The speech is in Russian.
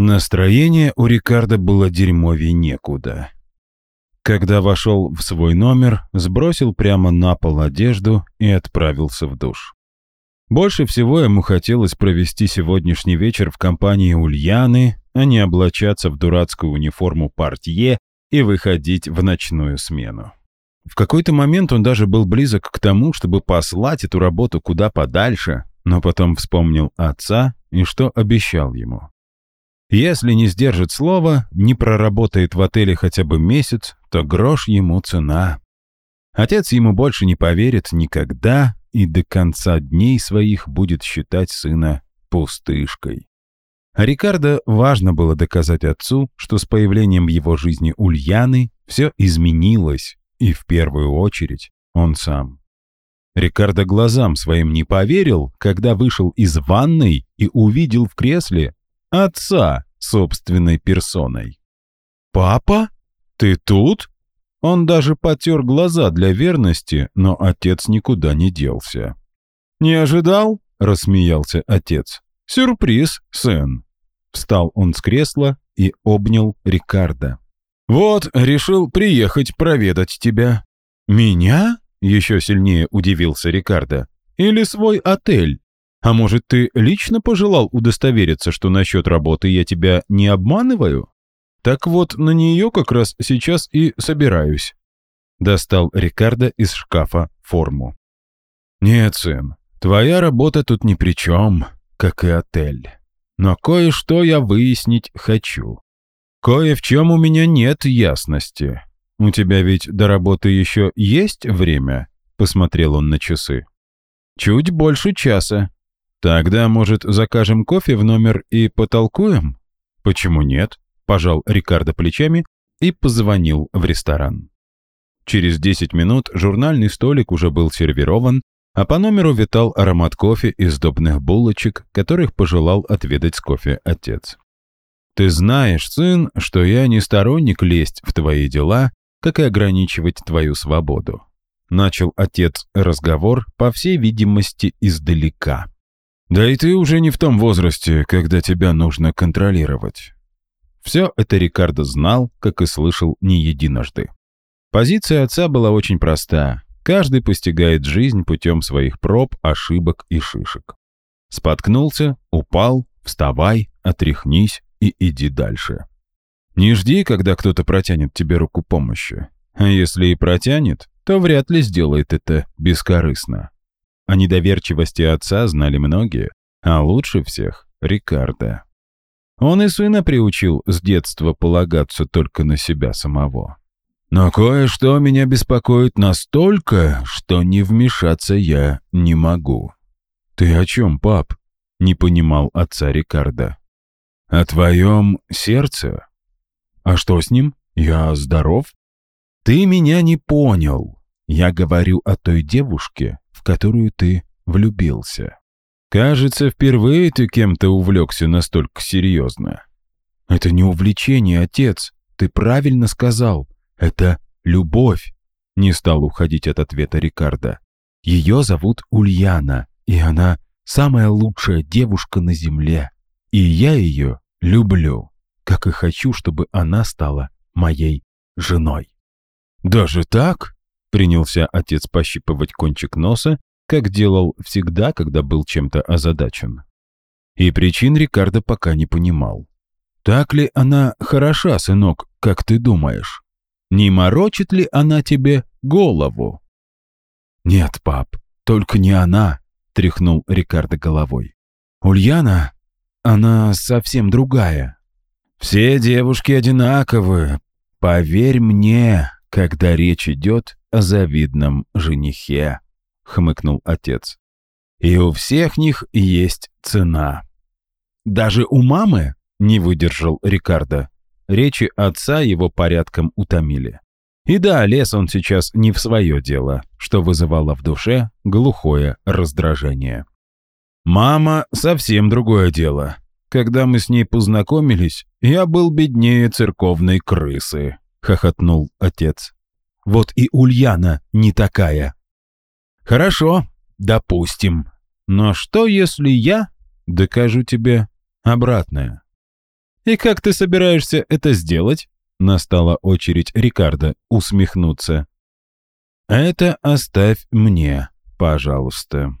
Настроение у Рикардо было дерьмовей некуда. Когда вошел в свой номер, сбросил прямо на пол одежду и отправился в душ. Больше всего ему хотелось провести сегодняшний вечер в компании Ульяны, а не облачаться в дурацкую униформу портье и выходить в ночную смену. В какой-то момент он даже был близок к тому, чтобы послать эту работу куда подальше, но потом вспомнил отца и что обещал ему. Если не сдержит слова, не проработает в отеле хотя бы месяц, то грош ему цена. Отец ему больше не поверит никогда и до конца дней своих будет считать сына пустышкой. А Рикардо важно было доказать отцу, что с появлением в его жизни Ульяны все изменилось, и в первую очередь он сам. Рикардо глазам своим не поверил, когда вышел из ванной и увидел в кресле Отца собственной персоной. «Папа? Ты тут?» Он даже потер глаза для верности, но отец никуда не делся. «Не ожидал?» — рассмеялся отец. «Сюрприз, сын!» Встал он с кресла и обнял Рикардо. «Вот, решил приехать проведать тебя». «Меня?» — еще сильнее удивился Рикардо. «Или свой отель?» А может, ты лично пожелал удостовериться, что насчет работы я тебя не обманываю? Так вот, на нее как раз сейчас и собираюсь». Достал Рикардо из шкафа форму. «Нет, сын, твоя работа тут ни при чем, как и отель. Но кое-что я выяснить хочу. Кое в чем у меня нет ясности. У тебя ведь до работы еще есть время?» Посмотрел он на часы. «Чуть больше часа. «Тогда, может, закажем кофе в номер и потолкуем?» «Почему нет?» – пожал Рикардо плечами и позвонил в ресторан. Через 10 минут журнальный столик уже был сервирован, а по номеру витал аромат кофе и сдобных булочек, которых пожелал отведать с кофе отец. «Ты знаешь, сын, что я не сторонник лезть в твои дела, как и ограничивать твою свободу». Начал отец разговор, по всей видимости, издалека. Да и ты уже не в том возрасте, когда тебя нужно контролировать. Все это Рикардо знал, как и слышал не единожды. Позиция отца была очень проста. Каждый постигает жизнь путем своих проб, ошибок и шишек. Споткнулся, упал, вставай, отряхнись и иди дальше. Не жди, когда кто-то протянет тебе руку помощи. А если и протянет, то вряд ли сделает это бескорыстно. О недоверчивости отца знали многие, а лучше всех — Рикардо. Он и сына приучил с детства полагаться только на себя самого. Но кое-что меня беспокоит настолько, что не вмешаться я не могу. «Ты о чем, пап?» — не понимал отца Рикардо. «О твоем сердце? А что с ним? Я здоров?» «Ты меня не понял. Я говорю о той девушке, в которую ты влюбился. Кажется, впервые ты кем-то увлекся настолько серьезно. Это не увлечение, отец. Ты правильно сказал. Это любовь. Не стал уходить от ответа Рикардо. Ее зовут Ульяна, и она самая лучшая девушка на земле. И я ее люблю, как и хочу, чтобы она стала моей женой. Даже так? Принялся отец пощипывать кончик носа, как делал всегда, когда был чем-то озадачен. И причин Рикардо пока не понимал. «Так ли она хороша, сынок, как ты думаешь? Не морочит ли она тебе голову?» «Нет, пап, только не она», — тряхнул Рикардо головой. «Ульяна, она совсем другая. Все девушки одинаковы, поверь мне, когда речь идет о завидном женихе», — хмыкнул отец. «И у всех них есть цена». «Даже у мамы?» — не выдержал Рикардо. Речи отца его порядком утомили. И да, лез он сейчас не в свое дело, что вызывало в душе глухое раздражение. «Мама — совсем другое дело. Когда мы с ней познакомились, я был беднее церковной крысы», — хохотнул отец. Вот и Ульяна не такая. Хорошо, допустим. Но что, если я докажу тебе обратное? «И как ты собираешься это сделать?» Настала очередь Рикардо усмехнуться. «Это оставь мне, пожалуйста».